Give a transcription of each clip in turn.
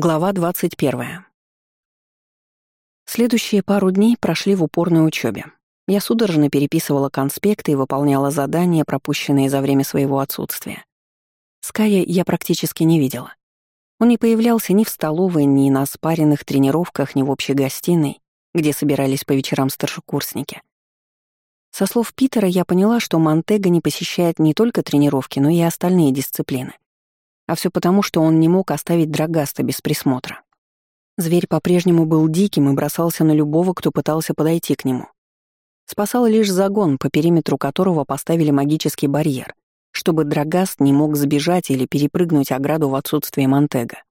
Глава 21. Следующие пару дней прошли в упорной учебе. Я судорожно переписывала конспекты и выполняла задания, пропущенные за время своего отсутствия. Ская я практически не видела. Он не появлялся ни в столовой, ни на спаренных тренировках, ни в общей гостиной, где собирались по вечерам старшекурсники. Со слов Питера я поняла, что Монтега не посещает не только тренировки, но и остальные дисциплины. А все потому, что он не мог оставить Драгаста без присмотра. Зверь по-прежнему был диким и бросался на любого, кто пытался подойти к нему. Спасал лишь загон, по периметру которого поставили магический барьер, чтобы Драгаст не мог сбежать или перепрыгнуть ограду в отсутствие Монтега.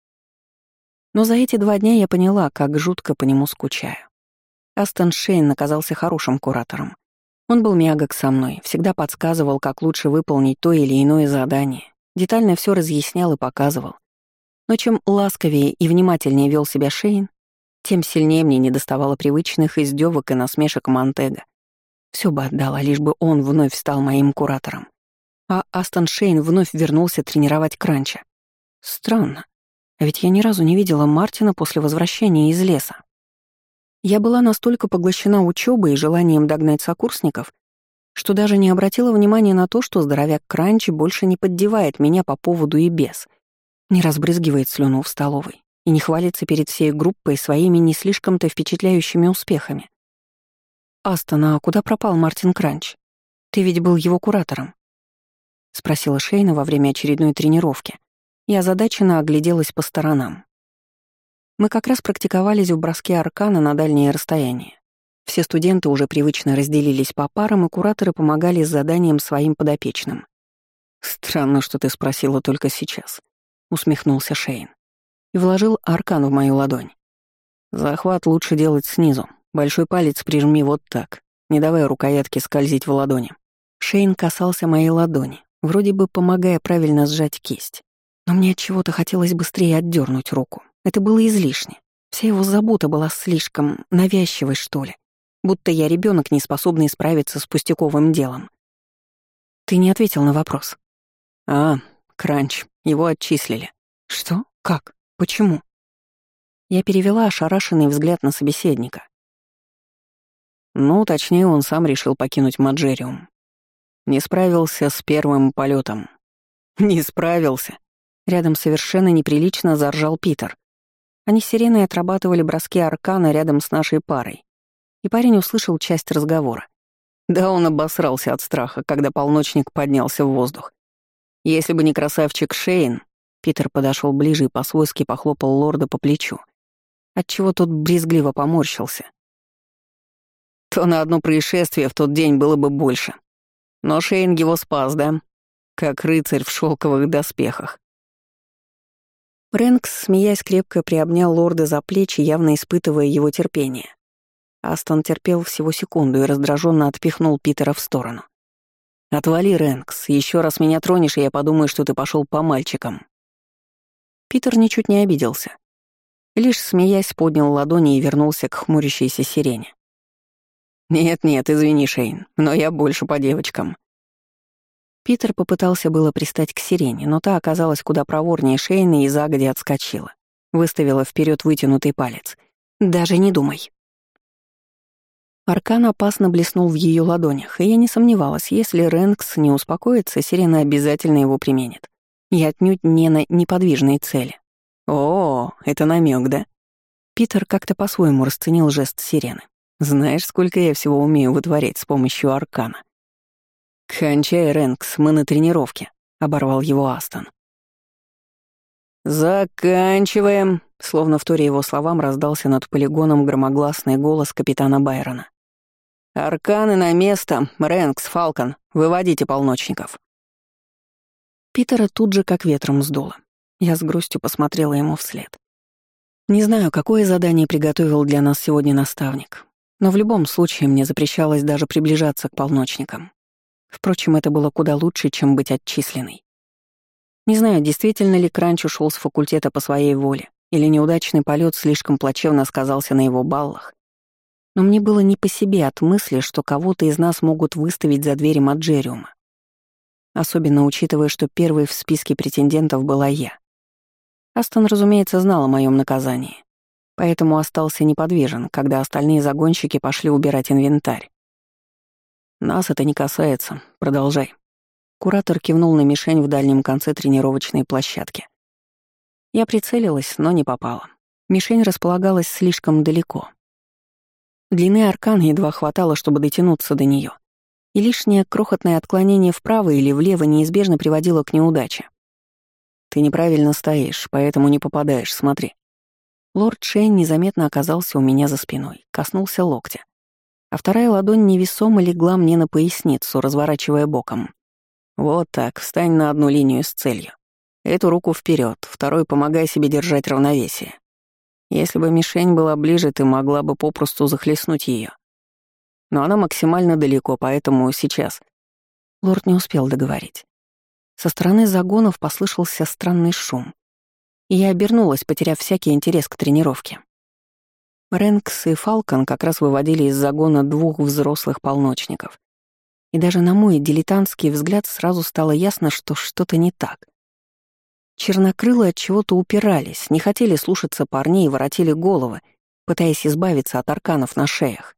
Но за эти два дня я поняла, как жутко по нему скучаю. Астон Шейн оказался хорошим куратором. Он был мягок со мной, всегда подсказывал, как лучше выполнить то или иное задание, детально все разъяснял и показывал. Но чем ласковее и внимательнее вел себя Шейн, тем сильнее мне недоставало привычных издевок и насмешек Монтега. Все бы отдала, лишь бы он вновь стал моим куратором. А Астон Шейн вновь вернулся тренировать Кранча. Странно. А ведь я ни разу не видела Мартина после возвращения из леса. Я была настолько поглощена учебой и желанием догнать сокурсников, что даже не обратила внимания на то, что здоровяк Кранчи больше не поддевает меня по поводу и без, не разбрызгивает слюну в столовой и не хвалится перед всей группой своими не слишком-то впечатляющими успехами. «Астон, а куда пропал Мартин Кранч? Ты ведь был его куратором?» — спросила Шейна во время очередной тренировки. Я озадаченно огляделась по сторонам. Мы как раз практиковались в броске аркана на дальнее расстояние. Все студенты уже привычно разделились по парам, и кураторы помогали с заданием своим подопечным. «Странно, что ты спросила только сейчас», — усмехнулся Шейн. И вложил аркан в мою ладонь. «Захват лучше делать снизу. Большой палец прижми вот так, не давая рукоятке скользить в ладони». Шейн касался моей ладони, вроде бы помогая правильно сжать кисть. Но мне от чего-то хотелось быстрее отдернуть руку. Это было излишне. Вся его забота была слишком навязчивой, что ли будто я ребенок, не способный справиться с пустяковым делом. Ты не ответил на вопрос. А, Кранч, его отчислили. Что? Как? Почему? Я перевела ошарашенный взгляд на собеседника. Ну, точнее, он сам решил покинуть Маджериум. Не справился с первым полетом. Не справился. Рядом совершенно неприлично заржал Питер. Они с Сиреной отрабатывали броски аркана рядом с нашей парой и парень услышал часть разговора. Да он обосрался от страха, когда полночник поднялся в воздух. Если бы не красавчик Шейн, Питер подошел ближе и по-свойски похлопал лорда по плечу, отчего тот брезгливо поморщился. То на одно происшествие в тот день было бы больше. Но Шейн его спас, да? Как рыцарь в шелковых доспехах. Рэнкс, смеясь, крепко приобнял лорда за плечи, явно испытывая его терпение. Астон терпел всего секунду и раздраженно отпихнул Питера в сторону. «Отвали, Рэнкс, еще раз меня тронешь, и я подумаю, что ты пошел по мальчикам». Питер ничуть не обиделся. Лишь, смеясь, поднял ладони и вернулся к хмурящейся сирене. «Нет-нет, извини, Шейн, но я больше по девочкам». Питер попытался было пристать к сирене, но та оказалась куда проворнее Шейна и загодя отскочила. Выставила вперед вытянутый палец. «Даже не думай». Аркан опасно блеснул в ее ладонях, и я не сомневалась, если Рэнкс не успокоится, сирена обязательно его применит. И отнюдь не на неподвижные цели. О, это намек, да? Питер как-то по-своему расценил жест сирены. Знаешь, сколько я всего умею вытворять с помощью аркана? «Кончай, Рэнкс, мы на тренировке», — оборвал его Астон. «Заканчиваем», — словно в торе его словам раздался над полигоном громогласный голос капитана Байрона. «Арканы на место! Рэнкс, Фалкон, выводите полночников!» Питера тут же как ветром сдуло. Я с грустью посмотрела ему вслед. Не знаю, какое задание приготовил для нас сегодня наставник, но в любом случае мне запрещалось даже приближаться к полночникам. Впрочем, это было куда лучше, чем быть отчисленной. Не знаю, действительно ли Кранч ушел с факультета по своей воле, или неудачный полет слишком плачевно сказался на его баллах, но мне было не по себе от мысли, что кого-то из нас могут выставить за двери Маджериума. Особенно учитывая, что первой в списке претендентов была я. Астон, разумеется, знал о моем наказании, поэтому остался неподвижен, когда остальные загонщики пошли убирать инвентарь. «Нас это не касается. Продолжай». Куратор кивнул на мишень в дальнем конце тренировочной площадки. Я прицелилась, но не попала. Мишень располагалась слишком далеко. Длины аркана едва хватало, чтобы дотянуться до нее, и лишнее крохотное отклонение вправо или влево неизбежно приводило к неудаче. «Ты неправильно стоишь, поэтому не попадаешь, смотри». Лорд Шейн незаметно оказался у меня за спиной, коснулся локтя. А вторая ладонь невесомо легла мне на поясницу, разворачивая боком. «Вот так, встань на одну линию с целью. Эту руку вперед, второй помогай себе держать равновесие. Если бы мишень была ближе, ты могла бы попросту захлестнуть ее. Но она максимально далеко, поэтому сейчас...» Лорд не успел договорить. Со стороны загонов послышался странный шум. И я обернулась, потеряв всякий интерес к тренировке. Рэнкс и Фалкон как раз выводили из загона двух взрослых полночников. И даже на мой дилетантский взгляд сразу стало ясно, что что-то не так. Чернокрылые от чего-то упирались, не хотели слушаться парней и воротили головы, пытаясь избавиться от арканов на шеях.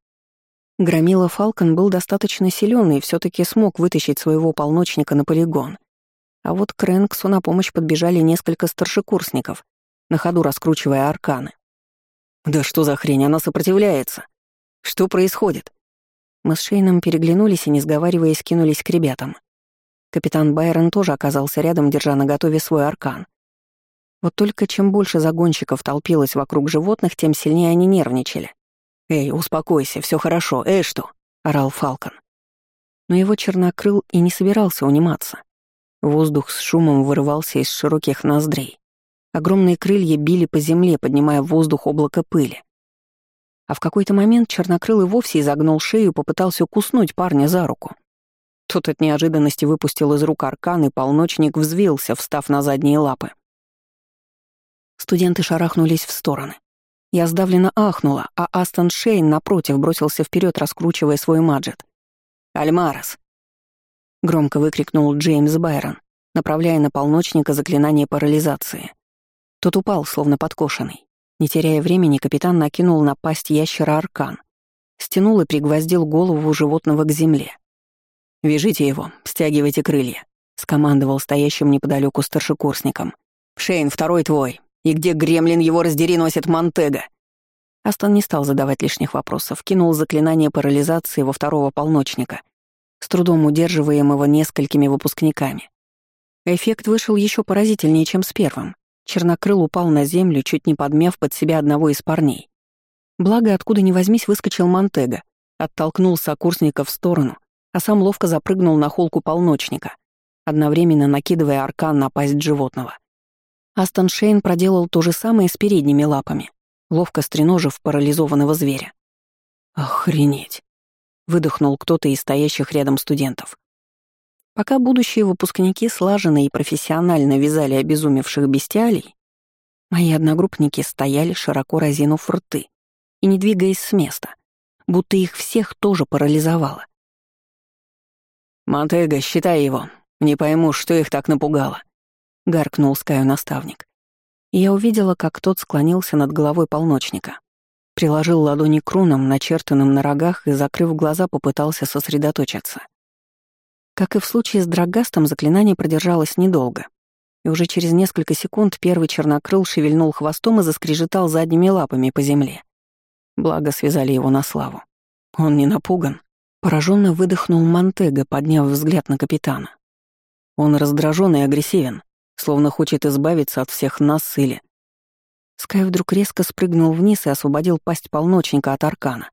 Громила Фалкон был достаточно силен и все таки смог вытащить своего полночника на полигон. А вот к Рэнксу на помощь подбежали несколько старшекурсников, на ходу раскручивая арканы. «Да что за хрень, она сопротивляется! Что происходит?» Мы с Шейном переглянулись и, не сговариваясь, кинулись к ребятам. Капитан Байрон тоже оказался рядом, держа на готове свой аркан. Вот только чем больше загонщиков толпилось вокруг животных, тем сильнее они нервничали. «Эй, успокойся, все хорошо, эй, что?» — орал Фалкон. Но его чернокрыл и не собирался униматься. Воздух с шумом вырывался из широких ноздрей. Огромные крылья били по земле, поднимая в воздух облако пыли. А в какой-то момент чернокрылый вовсе изогнул шею и попытался куснуть парня за руку. Тот от неожиданности выпустил из рук аркан, и полночник взвился, встав на задние лапы. Студенты шарахнулись в стороны. Я сдавленно ахнула, а Астон Шейн, напротив, бросился вперед, раскручивая свой маджет. «Альмарес!» — громко выкрикнул Джеймс Байрон, направляя на полночника заклинание парализации. Тот упал, словно подкошенный. Не теряя времени, капитан накинул на пасть ящера аркан, стянул и пригвоздил голову животного к земле. «Вяжите его, стягивайте крылья», — скомандовал стоящим неподалеку старшекурсником. «Шейн, второй твой. И где гремлин его раздери носит Монтега?» Астон не стал задавать лишних вопросов, кинул заклинание парализации во второго полночника, с трудом удерживаемого несколькими выпускниками. Эффект вышел еще поразительнее, чем с первым. Чернокрыл упал на землю, чуть не подмяв под себя одного из парней. Благо, откуда ни возьмись, выскочил Монтега, оттолкнул сокурсника в сторону — а сам ловко запрыгнул на холку полночника, одновременно накидывая аркан на пасть животного. Астон Шейн проделал то же самое с передними лапами, ловко стреножив парализованного зверя. «Охренеть!» — выдохнул кто-то из стоящих рядом студентов. Пока будущие выпускники слаженно и профессионально вязали обезумевших бестиалий, мои одногруппники стояли, широко разинув рты и не двигаясь с места, будто их всех тоже парализовало. «Монтега, считай его. Не пойму, что их так напугало», — гаркнул Скаю наставник. Я увидела, как тот склонился над головой полночника. Приложил ладони к рунам, начертанным на рогах, и, закрыв глаза, попытался сосредоточиться. Как и в случае с Драгастом, заклинание продержалось недолго. И уже через несколько секунд первый чернокрыл шевельнул хвостом и заскрежетал задними лапами по земле. Благо связали его на славу. Он не напуган. Пораженно выдохнул Монтега, подняв взгляд на капитана. Он раздражен и агрессивен, словно хочет избавиться от всех нас или... Скай вдруг резко спрыгнул вниз и освободил пасть полночника от аркана.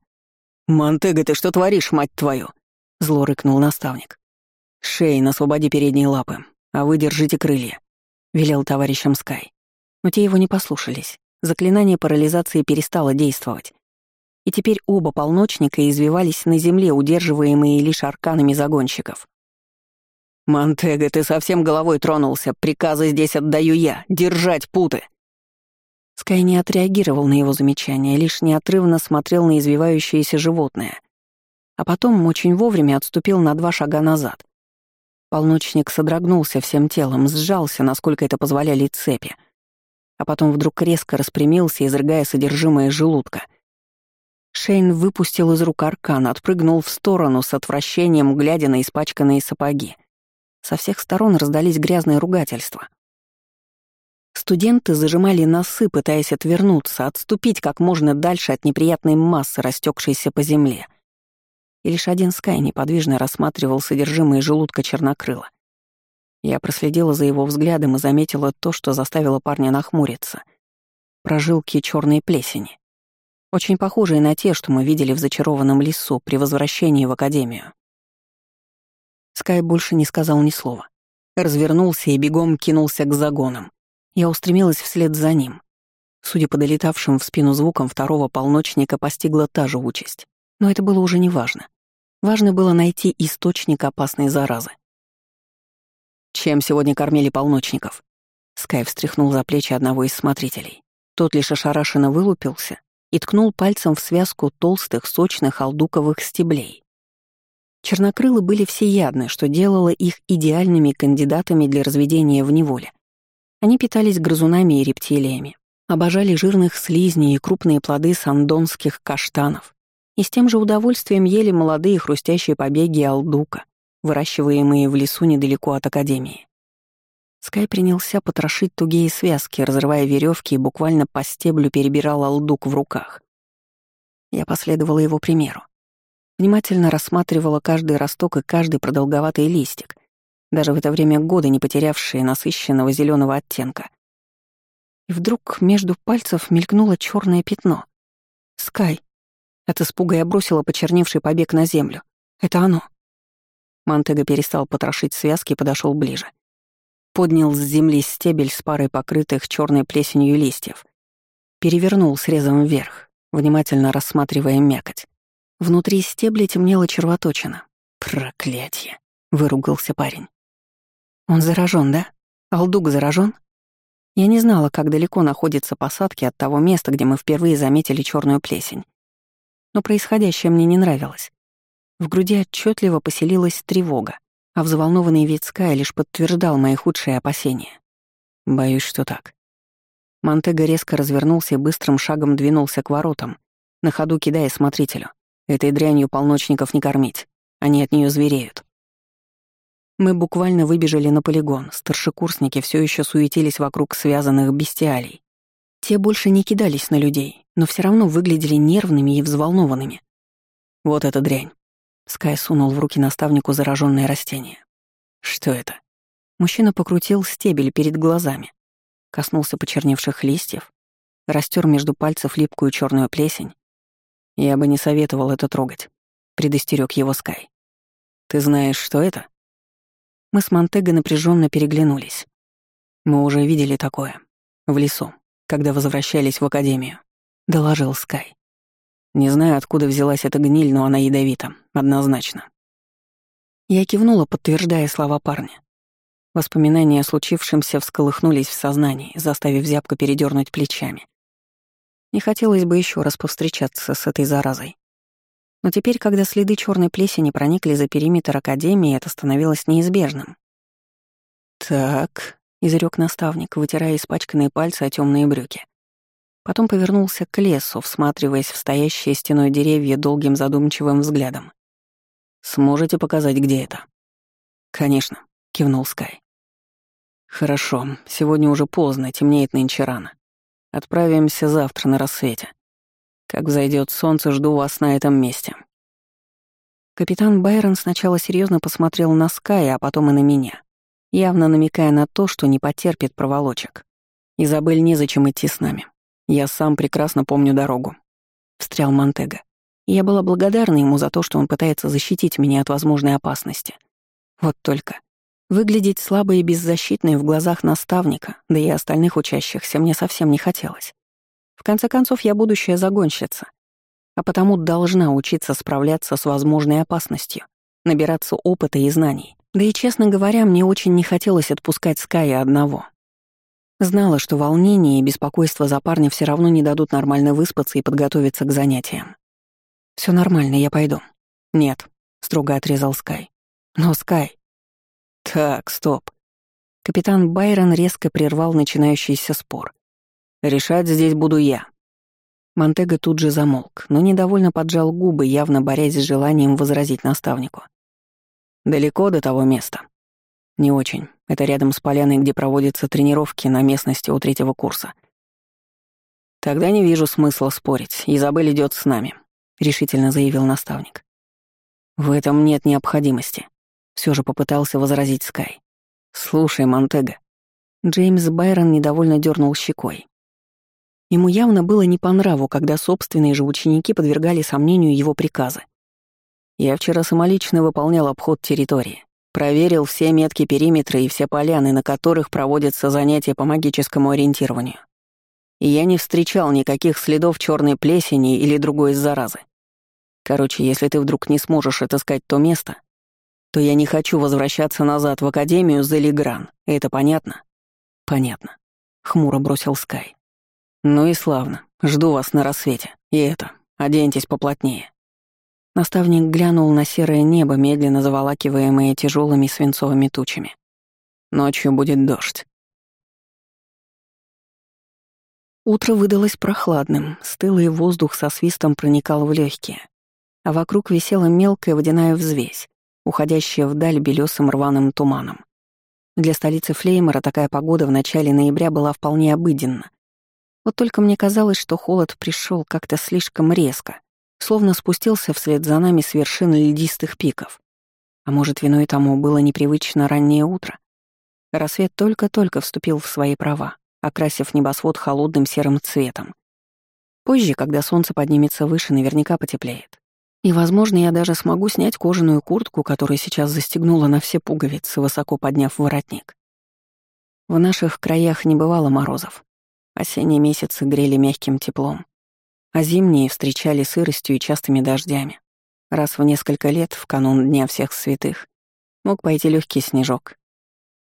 «Монтега, ты что творишь, мать твою?» — зло рыкнул наставник. «Шейн, освободи передние лапы, а вы держите крылья», — велел товарищам Скай. Но те его не послушались. Заклинание парализации перестало действовать и теперь оба полночника извивались на земле, удерживаемые лишь арканами загонщиков. «Монтега, ты совсем головой тронулся. Приказы здесь отдаю я. Держать путы!» Скай не отреагировал на его замечание, лишь неотрывно смотрел на извивающееся животное. А потом очень вовремя отступил на два шага назад. Полночник содрогнулся всем телом, сжался, насколько это позволяли цепи. а потом вдруг резко распрямился, изрыгая содержимое желудка. Шейн выпустил из рук аркан, отпрыгнул в сторону с отвращением, глядя на испачканные сапоги. Со всех сторон раздались грязные ругательства. Студенты зажимали носы, пытаясь отвернуться, отступить как можно дальше от неприятной массы, растекшейся по земле. И лишь один Скай неподвижно рассматривал содержимое желудка чернокрыла. Я проследила за его взглядом и заметила то, что заставило парня нахмуриться. Прожилки черной плесени. Очень похожие на те, что мы видели в зачарованном лесу при возвращении в академию. Скай больше не сказал ни слова. Развернулся и бегом кинулся к загонам. Я устремилась вслед за ним. Судя по долетавшим в спину звукам второго полночника, постигла та же участь. Но это было уже не важно. Важно было найти источник опасной заразы. «Чем сегодня кормили полночников?» Скай встряхнул за плечи одного из смотрителей. Тот лишь ошарашенно вылупился и ткнул пальцем в связку толстых, сочных алдуковых стеблей. Чернокрылы были всеядны, что делало их идеальными кандидатами для разведения в неволе. Они питались грызунами и рептилиями, обожали жирных слизней и крупные плоды сандонских каштанов, и с тем же удовольствием ели молодые хрустящие побеги алдука, выращиваемые в лесу недалеко от Академии. Скай принялся потрошить тугие связки, разрывая веревки и буквально по стеблю перебирал алдук в руках. Я последовала его примеру. Внимательно рассматривала каждый росток и каждый продолговатый листик, даже в это время года не потерявшие насыщенного зеленого оттенка. И вдруг между пальцев мелькнуло черное пятно. «Скай!» От испуга я бросила почерневший побег на землю. «Это оно!» Мантега перестал потрошить связки и подошел ближе. Поднял с земли стебель с парой покрытых черной плесенью листьев. Перевернул срезом вверх, внимательно рассматривая мякоть. Внутри стебля темнела червоточина. «Проклятье!» — выругался парень. Он заражен, да? Алдук заражен? Я не знала, как далеко находятся посадки от того места, где мы впервые заметили черную плесень. Но происходящее мне не нравилось. В груди отчетливо поселилась тревога, а взволнованный вид Скай лишь подтверждал мои худшие опасения. Боюсь, что так. Монтега резко развернулся и быстрым шагом двинулся к воротам, на ходу кидая смотрителю. Этой дрянью полночников не кормить. Они от нее звереют. Мы буквально выбежали на полигон. Старшекурсники все еще суетились вокруг связанных бестиалий. Те больше не кидались на людей, но все равно выглядели нервными и взволнованными. Вот эта дрянь. Скай сунул в руки наставнику зараженное растение. Что это? Мужчина покрутил стебель перед глазами, коснулся почерневших листьев, растер между пальцев липкую черную плесень. Я бы не советовал это трогать, предостерег его Скай. Ты знаешь, что это? Мы с Монтего напряженно переглянулись. Мы уже видели такое. В лесу, когда возвращались в академию. Доложил Скай. Не знаю, откуда взялась эта гниль, но она ядовита. Однозначно. Я кивнула, подтверждая слова парня. Воспоминания о случившемся всколыхнулись в сознании, заставив зябко передернуть плечами. Не хотелось бы еще раз повстречаться с этой заразой. Но теперь, когда следы черной плесени проникли за периметр Академии, это становилось неизбежным. «Так», — изрек наставник, вытирая испачканные пальцы о темные брюки. Потом повернулся к лесу, всматриваясь в стоящие стеной деревья долгим задумчивым взглядом. «Сможете показать, где это?» «Конечно», — кивнул Скай. «Хорошо, сегодня уже поздно, темнеет нынче рано. Отправимся завтра на рассвете. Как взойдет солнце, жду вас на этом месте». Капитан Байрон сначала серьезно посмотрел на Скай, а потом и на меня, явно намекая на то, что не потерпит проволочек. «Изабель, незачем идти с нами. Я сам прекрасно помню дорогу», — встрял Монтега. я была благодарна ему за то, что он пытается защитить меня от возможной опасности. Вот только выглядеть слабой и беззащитной в глазах наставника, да и остальных учащихся, мне совсем не хотелось. В конце концов, я будущая загонщица, а потому должна учиться справляться с возможной опасностью, набираться опыта и знаний. Да и, честно говоря, мне очень не хотелось отпускать Ская одного. Знала, что волнение и беспокойство за парня все равно не дадут нормально выспаться и подготовиться к занятиям. Все нормально, я пойду». «Нет», — строго отрезал Скай. «Но, Скай...» «Так, стоп». Капитан Байрон резко прервал начинающийся спор. Решать здесь буду я». Монтега тут же замолк, но недовольно поджал губы, явно борясь с желанием возразить наставнику. «Далеко до того места?» «Не очень. Это рядом с поляной, где проводятся тренировки на местности у третьего курса». «Тогда не вижу смысла спорить. Изабель идет с нами», — решительно заявил наставник. «В этом нет необходимости», — все же попытался возразить Скай. «Слушай, Монтега». Джеймс Байрон недовольно дернул щекой. Ему явно было не по нраву, когда собственные же ученики подвергали сомнению его приказы. «Я вчера самолично выполнял обход территории. Проверил все метки периметра и все поляны, на которых проводятся занятия по магическому ориентированию. И я не встречал никаких следов черной плесени или другой заразы. Короче, если ты вдруг не сможешь отыскать то место, то я не хочу возвращаться назад в Академию за Лигран. Это понятно? Понятно. Хмуро бросил Скай. Ну и славно. Жду вас на рассвете. И это, оденьтесь поплотнее. Наставник глянул на серое небо, медленно заволакиваемое тяжелыми свинцовыми тучами. Ночью будет дождь. Утро выдалось прохладным, стылый воздух со свистом проникал в легкие, а вокруг висела мелкая водяная взвесь, уходящая вдаль белесым рваным туманом. Для столицы Флеймора такая погода в начале ноября была вполне обыденна, вот только мне казалось, что холод пришел как-то слишком резко, словно спустился вслед за нами с вершин льдистых пиков. А может, виной тому было непривычно раннее утро? Рассвет только-только вступил в свои права, окрасив небосвод холодным серым цветом. Позже, когда солнце поднимется выше, наверняка потеплеет. И, возможно, я даже смогу снять кожаную куртку, которую сейчас застегнула на все пуговицы, высоко подняв воротник. В наших краях не бывало морозов, Осенние месяцы грели мягким теплом, а зимние встречали сыростью и частыми дождями. Раз в несколько лет, в канун Дня всех святых, мог пойти легкий снежок.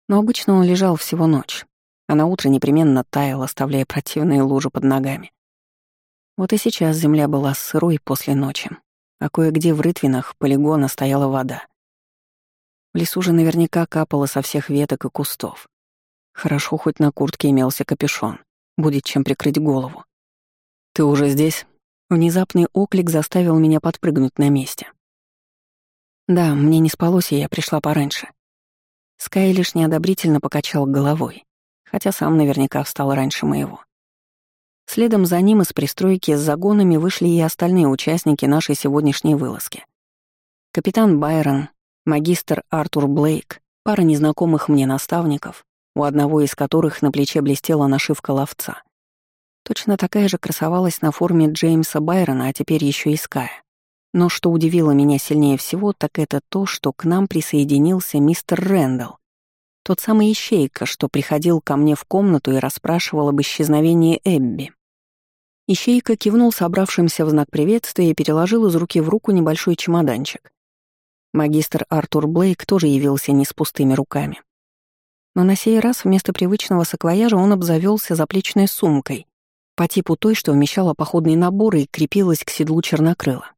Но обычно он лежал всего ночь, а на утро непременно таял, оставляя противные лужи под ногами. Вот и сейчас земля была сырой после ночи, а кое-где в рытвинах полигона стояла вода. В лесу же наверняка капало со всех веток и кустов. Хорошо, хоть на куртке имелся капюшон. Будет чем прикрыть голову. «Ты уже здесь?» Внезапный оклик заставил меня подпрыгнуть на месте. Да, мне не спалось, и я пришла пораньше. Скай лишь неодобрительно покачал головой, хотя сам наверняка встал раньше моего. Следом за ним из пристройки с загонами вышли и остальные участники нашей сегодняшней вылазки. Капитан Байрон, магистр Артур Блейк, пара незнакомых мне наставников, у одного из которых на плече блестела нашивка ловца. Точно такая же красовалась на форме Джеймса Байрона, а теперь еще и Ская. Но что удивило меня сильнее всего, так это то, что к нам присоединился мистер Рэндалл, тот самый ищейка, что приходил ко мне в комнату и расспрашивал об исчезновении Эбби. Ищейка кивнул собравшимся в знак приветствия и переложил из руки в руку небольшой чемоданчик. Магистр Артур Блейк тоже явился не с пустыми руками. Но на сей раз вместо привычного саквояжа он обзавелся заплечной сумкой, по типу той, что вмещала походные наборы и крепилась к седлу чернокрыла.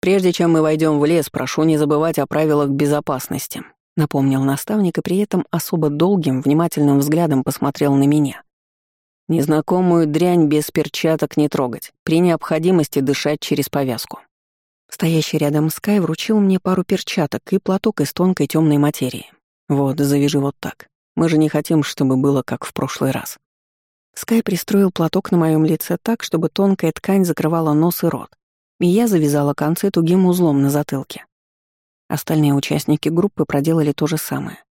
«Прежде чем мы войдем в лес, прошу не забывать о правилах безопасности», напомнил наставник и при этом особо долгим, внимательным взглядом посмотрел на меня. «Незнакомую дрянь без перчаток не трогать, при необходимости дышать через повязку». Стоящий рядом Скай вручил мне пару перчаток и платок из тонкой темной материи. «Вот, завяжи вот так. Мы же не хотим, чтобы было как в прошлый раз. Скай пристроил платок на моем лице так, чтобы тонкая ткань закрывала нос и рот, и я завязала концы тугим узлом на затылке. Остальные участники группы проделали то же самое.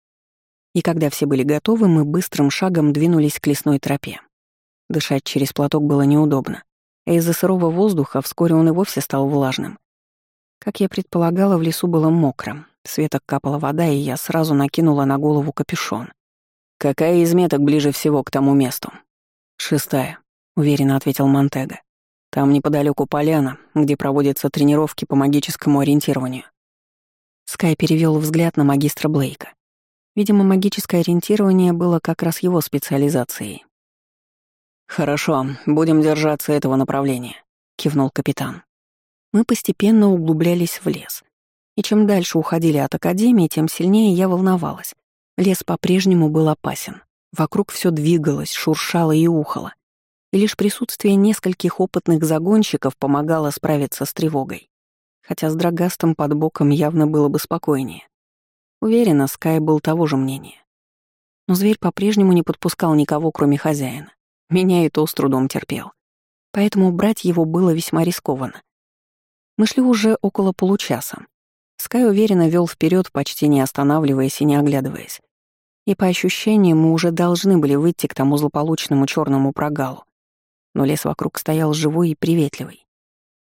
И когда все были готовы, мы быстрым шагом двинулись к лесной тропе. Дышать через платок было неудобно, а из-за сырого воздуха вскоре он и вовсе стал влажным. Как я предполагала, в лесу было мокрым, светок капала вода, и я сразу накинула на голову капюшон. «Какая из меток ближе всего к тому месту?» «Шестая», — уверенно ответил Монтега. «Там неподалеку поляна, где проводятся тренировки по магическому ориентированию». Скай перевел взгляд на магистра Блейка. Видимо, магическое ориентирование было как раз его специализацией. «Хорошо, будем держаться этого направления», — кивнул капитан. Мы постепенно углублялись в лес. И чем дальше уходили от Академии, тем сильнее я волновалась. Лес по-прежнему был опасен. Вокруг все двигалось, шуршало и ухало. и лишь присутствие нескольких опытных загонщиков помогало справиться с тревогой. Хотя с Драгастом под боком явно было бы спокойнее. Уверена, Скай был того же мнения. Но зверь по-прежнему не подпускал никого, кроме хозяина. Меня и то с трудом терпел. Поэтому брать его было весьма рискованно. Мы шли уже около получаса. Скай уверенно вел вперед, почти не останавливаясь и не оглядываясь. И по ощущениям мы уже должны были выйти к тому злополучному черному прогалу. Но лес вокруг стоял живой и приветливый.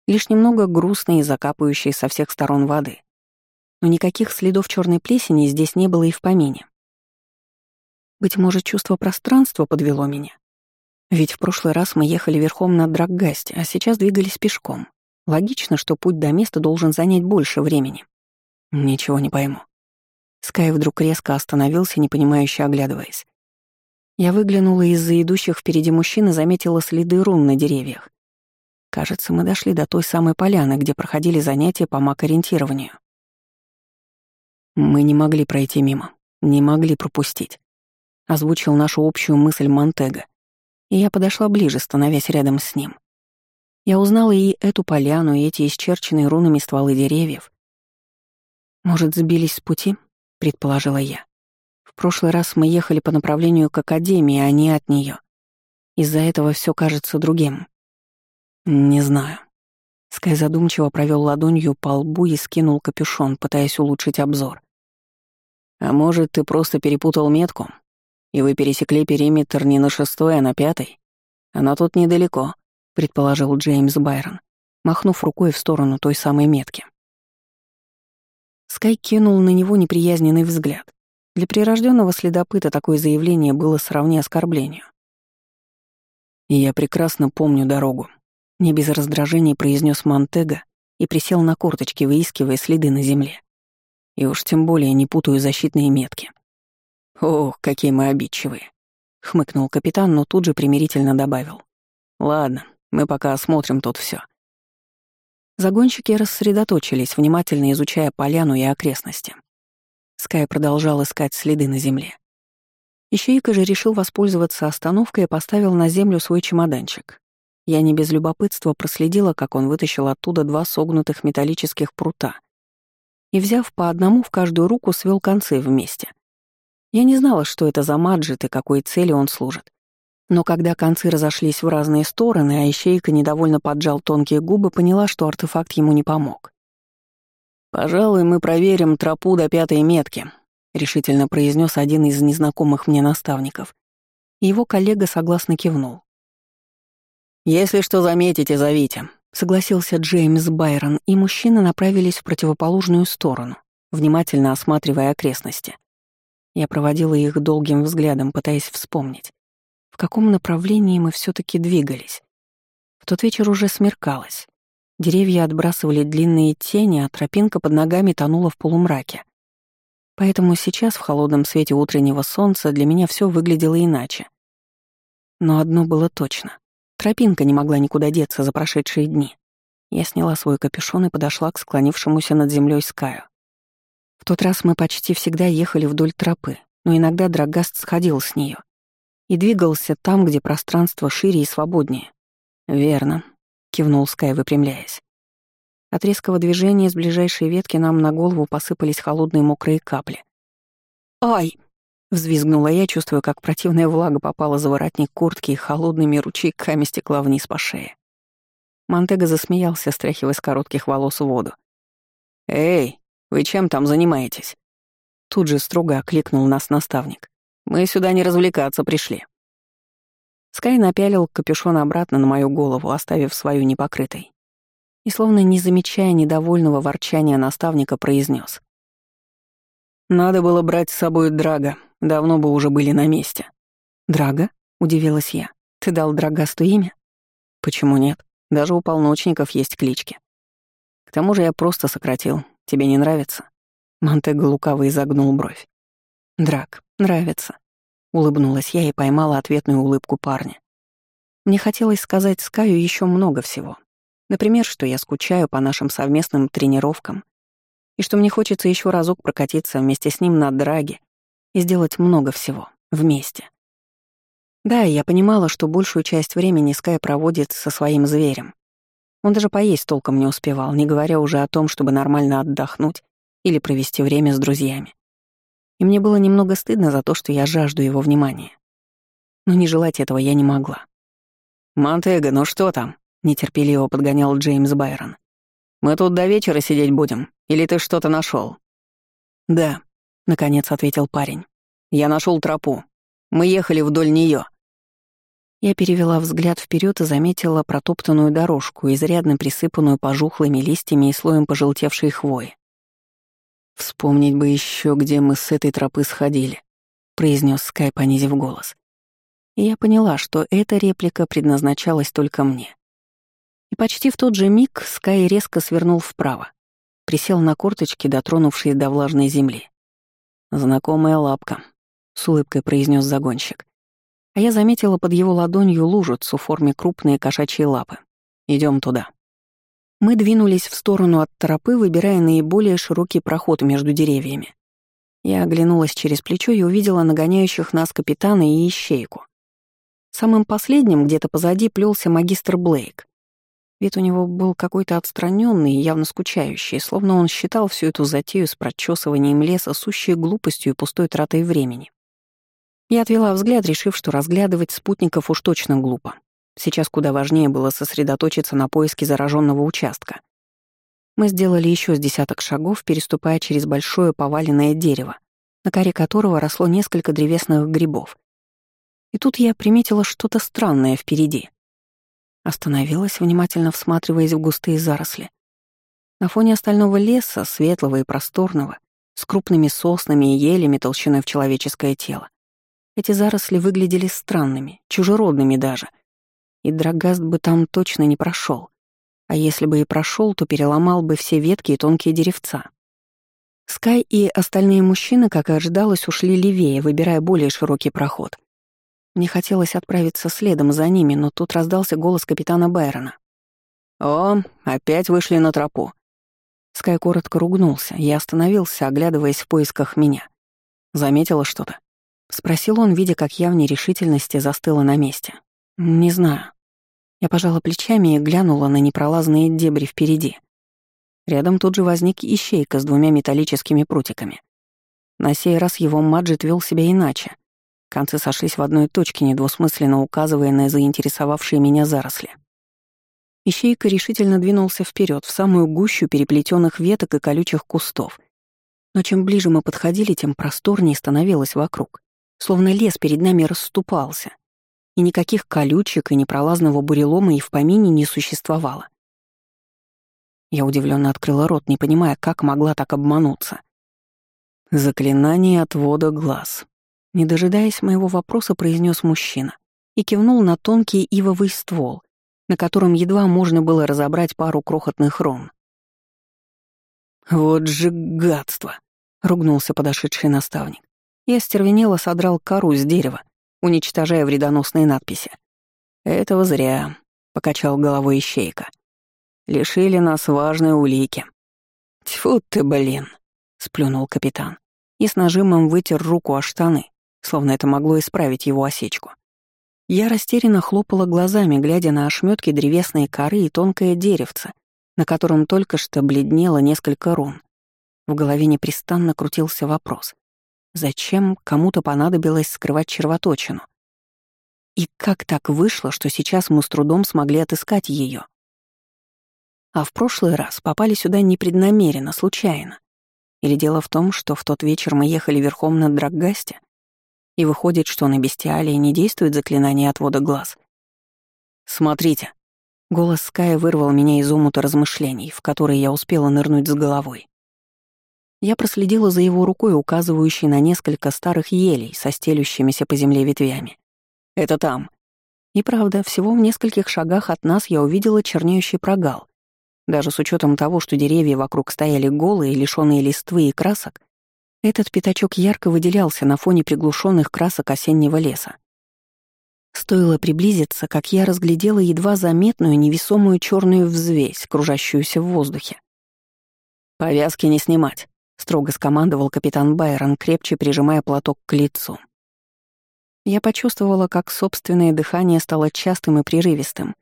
Лишь немного грустный и закапывающий со всех сторон воды. Но никаких следов черной плесени здесь не было и в помине. Быть может, чувство пространства подвело меня. Ведь в прошлый раз мы ехали верхом на Драггасте, а сейчас двигались пешком. Логично, что путь до места должен занять больше времени. Ничего не пойму. Скай вдруг резко остановился, непонимающе оглядываясь. Я выглянула из-за идущих впереди мужчин и заметила следы рун на деревьях. Кажется, мы дошли до той самой поляны, где проходили занятия по маг-ориентированию. Мы не могли пройти мимо, не могли пропустить. Озвучил нашу общую мысль Монтега, и я подошла ближе, становясь рядом с ним. Я узнала и эту поляну, и эти исчерченные рунами стволы деревьев. Может, сбились с пути? Предположила я. В прошлый раз мы ехали по направлению к академии, а не от нее. Из-за этого все кажется другим. Не знаю. Скай задумчиво провел ладонью по лбу и скинул капюшон, пытаясь улучшить обзор. А может, ты просто перепутал метку, и вы пересекли периметр не на шестой, а на пятой? Она тут недалеко, предположил Джеймс Байрон, махнув рукой в сторону той самой метки. Скай кинул на него неприязненный взгляд. Для прирожденного следопыта такое заявление было сравни оскорблению. И «Я прекрасно помню дорогу», — не без раздражения произнес Монтега и присел на корточки, выискивая следы на земле. И уж тем более не путаю защитные метки. «Ох, какие мы обидчивые», — хмыкнул капитан, но тут же примирительно добавил. «Ладно, мы пока осмотрим тут все. Загонщики рассредоточились, внимательно изучая поляну и окрестности. Скай продолжал искать следы на земле. Ищейка же решил воспользоваться остановкой и поставил на землю свой чемоданчик. Я не без любопытства проследила, как он вытащил оттуда два согнутых металлических прута и, взяв по одному в каждую руку, свел концы вместе. Я не знала, что это за маджит и какой цели он служит. Но когда концы разошлись в разные стороны, а Ищейка недовольно поджал тонкие губы, поняла, что артефакт ему не помог. «Пожалуй, мы проверим тропу до пятой метки», — решительно произнес один из незнакомых мне наставников. Его коллега согласно кивнул. «Если что заметите, зовите», — согласился Джеймс Байрон, и мужчины направились в противоположную сторону, внимательно осматривая окрестности. Я проводила их долгим взглядом, пытаясь вспомнить каком направлении мы все таки двигались. В тот вечер уже смеркалось. Деревья отбрасывали длинные тени, а тропинка под ногами тонула в полумраке. Поэтому сейчас, в холодном свете утреннего солнца, для меня все выглядело иначе. Но одно было точно. Тропинка не могла никуда деться за прошедшие дни. Я сняла свой капюшон и подошла к склонившемуся над землей Скаю. В тот раз мы почти всегда ехали вдоль тропы, но иногда Драгаст сходил с нее и двигался там, где пространство шире и свободнее. «Верно», — кивнул Скай, выпрямляясь. От резкого движения с ближайшей ветки нам на голову посыпались холодные мокрые капли. «Ай!» — взвизгнула я, чувствуя, как противная влага попала за воротник куртки и холодными ручейками стекла вниз по шее. Монтега засмеялся, стряхивая с коротких волос воду. «Эй, вы чем там занимаетесь?» Тут же строго окликнул нас наставник. Мы сюда не развлекаться пришли». Скай напялил капюшон обратно на мою голову, оставив свою непокрытой. И, словно не замечая недовольного ворчания наставника, произнес: «Надо было брать с собой Драга, давно бы уже были на месте». «Драга?» — удивилась я. «Ты дал Драгасту имя?» «Почему нет? Даже у полночников есть клички». «К тому же я просто сократил. Тебе не нравится?» Монтега лукаво изогнул бровь. «Драк, нравится», — улыбнулась я и поймала ответную улыбку парня. Мне хотелось сказать Скаю еще много всего. Например, что я скучаю по нашим совместным тренировкам и что мне хочется еще разок прокатиться вместе с ним на драге и сделать много всего вместе. Да, я понимала, что большую часть времени Скай проводит со своим зверем. Он даже поесть толком не успевал, не говоря уже о том, чтобы нормально отдохнуть или провести время с друзьями. И мне было немного стыдно за то, что я жажду его внимания. Но не желать этого я не могла. «Монтега, ну что там?» — нетерпеливо подгонял Джеймс Байрон. «Мы тут до вечера сидеть будем, или ты что-то нашел? «Да», — наконец ответил парень. «Я нашел тропу. Мы ехали вдоль нее. Я перевела взгляд вперед и заметила протоптанную дорожку, изрядно присыпанную пожухлыми листьями и слоем пожелтевшей хвои. «Вспомнить бы еще, где мы с этой тропы сходили», — произнес Скай, понизив голос. И я поняла, что эта реплика предназначалась только мне. И почти в тот же миг Скай резко свернул вправо, присел на корточки, дотронувшись до влажной земли. «Знакомая лапка», — с улыбкой произнес загонщик. А я заметила под его ладонью лужицу в форме крупной кошачьей лапы. Идем туда. Мы двинулись в сторону от тропы, выбирая наиболее широкий проход между деревьями. Я оглянулась через плечо и увидела нагоняющих нас капитана и ищейку. Самым последним где-то позади плелся магистр Блейк. Вид у него был какой-то отстраненный и явно скучающий, словно он считал всю эту затею с прочесыванием леса сущей глупостью и пустой тратой времени. Я отвела взгляд, решив, что разглядывать спутников уж точно глупо. Сейчас куда важнее было сосредоточиться на поиске зараженного участка. Мы сделали еще с десяток шагов, переступая через большое поваленное дерево, на коре которого росло несколько древесных грибов. И тут я приметила что-то странное впереди. Остановилась, внимательно всматриваясь в густые заросли. На фоне остального леса, светлого и просторного, с крупными соснами и елями толщиной в человеческое тело, эти заросли выглядели странными, чужеродными даже — и Драгаст бы там точно не прошел. А если бы и прошел, то переломал бы все ветки и тонкие деревца. Скай и остальные мужчины, как и ожидалось, ушли левее, выбирая более широкий проход. Мне хотелось отправиться следом за ними, но тут раздался голос капитана Байрона. «О, опять вышли на тропу». Скай коротко ругнулся. Я остановился, оглядываясь в поисках меня. Заметила что-то. Спросил он, видя, как я в нерешительности застыла на месте. «Не знаю». Я пожала плечами и глянула на непролазные дебри впереди. Рядом тут же возник ищейка с двумя металлическими прутиками. На сей раз его маджет вел себя иначе. Концы сошлись в одной точке, недвусмысленно указывая на заинтересовавшие меня заросли. Ищейка решительно двинулся вперед в самую гущу переплетенных веток и колючих кустов. Но чем ближе мы подходили, тем просторнее становилось вокруг, словно лес перед нами расступался, и никаких колючек и непролазного бурелома и в помине не существовало. Я удивленно открыла рот, не понимая, как могла так обмануться. «Заклинание отвода глаз», — не дожидаясь моего вопроса, произнес мужчина и кивнул на тонкий ивовый ствол, на котором едва можно было разобрать пару крохотных рун. «Вот же гадство!» — ругнулся подошедший наставник. Я стервенело содрал кору с дерева, уничтожая вредоносные надписи. «Этого зря», — покачал головой ищейка. «Лишили нас важной улики». «Тьфу ты, блин», — сплюнул капитан и с нажимом вытер руку о штаны, словно это могло исправить его осечку. Я растерянно хлопала глазами, глядя на ошметки древесной коры и тонкое деревце, на котором только что бледнело несколько рун. В голове непрестанно крутился вопрос. Зачем кому-то понадобилось скрывать червоточину? И как так вышло, что сейчас мы с трудом смогли отыскать ее? А в прошлый раз попали сюда непреднамеренно, случайно. Или дело в том, что в тот вечер мы ехали верхом на Драггасте, и выходит, что на бестиалии не действует заклинание отвода глаз. «Смотрите!» Голос Ская вырвал меня из омута размышлений, в которые я успела нырнуть с головой. Я проследила за его рукой, указывающей на несколько старых елей со стелющимися по земле ветвями. «Это там». И правда, всего в нескольких шагах от нас я увидела чернеющий прогал. Даже с учетом того, что деревья вокруг стояли голые, лишённые листвы и красок, этот пятачок ярко выделялся на фоне приглушенных красок осеннего леса. Стоило приблизиться, как я разглядела едва заметную невесомую черную взвесь, кружащуюся в воздухе. «Повязки не снимать», — строго скомандовал капитан Байрон, крепче прижимая платок к лицу. Я почувствовала, как собственное дыхание стало частым и прерывистым.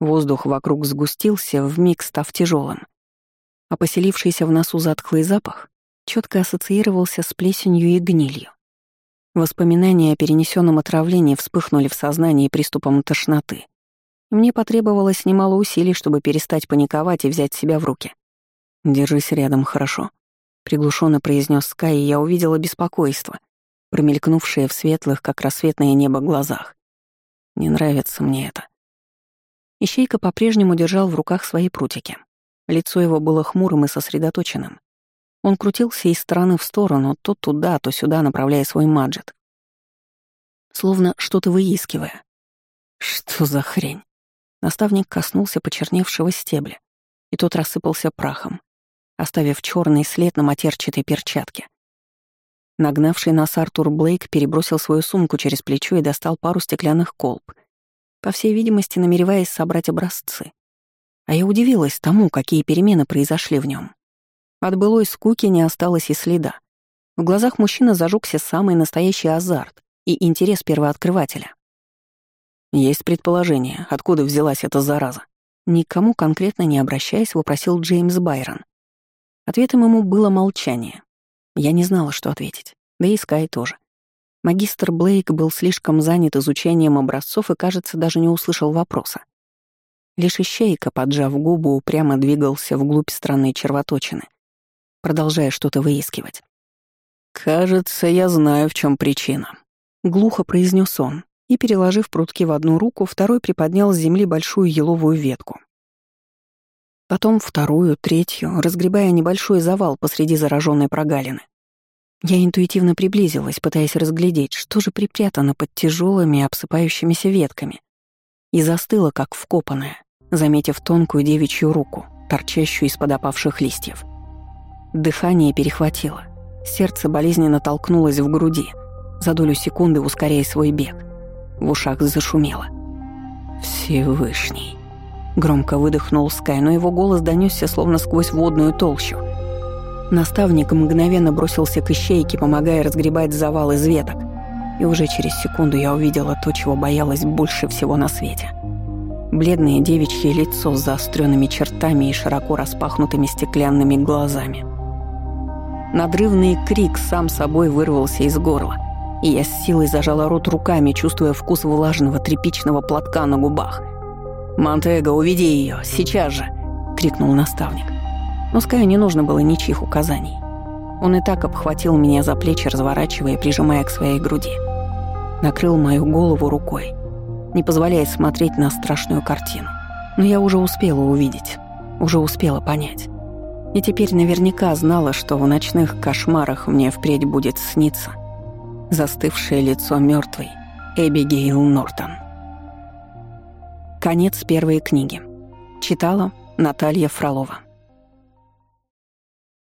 Воздух вокруг сгустился, вмиг став тяжелым. А поселившийся в носу затхлый запах четко ассоциировался с плесенью и гнилью. Воспоминания о перенесенном отравлении вспыхнули в сознании приступом тошноты. Мне потребовалось немало усилий, чтобы перестать паниковать и взять себя в руки. «Держись рядом, хорошо», — приглушенно произнес Скай, и я увидела беспокойство, промелькнувшее в светлых, как рассветное небо, глазах. Не нравится мне это. Ищейка по-прежнему держал в руках свои прутики. Лицо его было хмурым и сосредоточенным. Он крутился из стороны в сторону, то туда, то сюда, направляя свой маджет. Словно что-то выискивая. Что за хрень? Наставник коснулся почерневшего стебля, и тот рассыпался прахом, оставив черный след на матерчатой перчатке. Нагнавший нас Артур Блейк перебросил свою сумку через плечо и достал пару стеклянных колб, по всей видимости, намереваясь собрать образцы. А я удивилась тому, какие перемены произошли в нем. От былой скуки не осталось и следа. В глазах мужчины зажегся самый настоящий азарт и интерес первооткрывателя. Есть предположение, откуда взялась эта зараза. Никому конкретно не обращаясь, вопросил Джеймс Байрон. Ответом ему было молчание. Я не знала, что ответить. Да и Скай тоже. Магистр Блейк был слишком занят изучением образцов и, кажется, даже не услышал вопроса. Лишь ищейка, поджав губу, упрямо двигался вглубь странной червоточины, продолжая что-то выискивать. «Кажется, я знаю, в чем причина», — глухо произнес он, и, переложив прутки в одну руку, второй приподнял с земли большую еловую ветку. Потом вторую, третью, разгребая небольшой завал посреди зараженной прогалины. Я интуитивно приблизилась, пытаясь разглядеть, что же припрятано под тяжелыми обсыпающимися ветками, и застыла, как вкопанная, заметив тонкую девичью руку, торчащую из-под опавших листьев. Дыхание перехватило, сердце болезненно толкнулось в груди, за долю секунды ускоряя свой бег. В ушах зашумело. «Всевышний!» Громко выдохнул Скай, но его голос донесся словно сквозь водную толщу. Наставник мгновенно бросился к ищейке, помогая разгребать завал из веток. И уже через секунду я увидела то, чего боялась больше всего на свете. Бледное девичье лицо с заостренными чертами и широко распахнутыми стеклянными глазами. Надрывный крик сам собой вырвался из горла, и я с силой зажала рот руками, чувствуя вкус влажного тряпичного платка на губах — «Монтего, уведи ее, сейчас же!» — крикнул наставник. Но Скаю не нужно было ничьих указаний. Он и так обхватил меня за плечи, разворачивая и прижимая к своей груди. Накрыл мою голову рукой, не позволяя смотреть на страшную картину. Но я уже успела увидеть, уже успела понять. И теперь наверняка знала, что в ночных кошмарах мне впредь будет сниться застывшее лицо мертвой Эбигейл Нортон. Конец первой книги. Читала Наталья Фролова.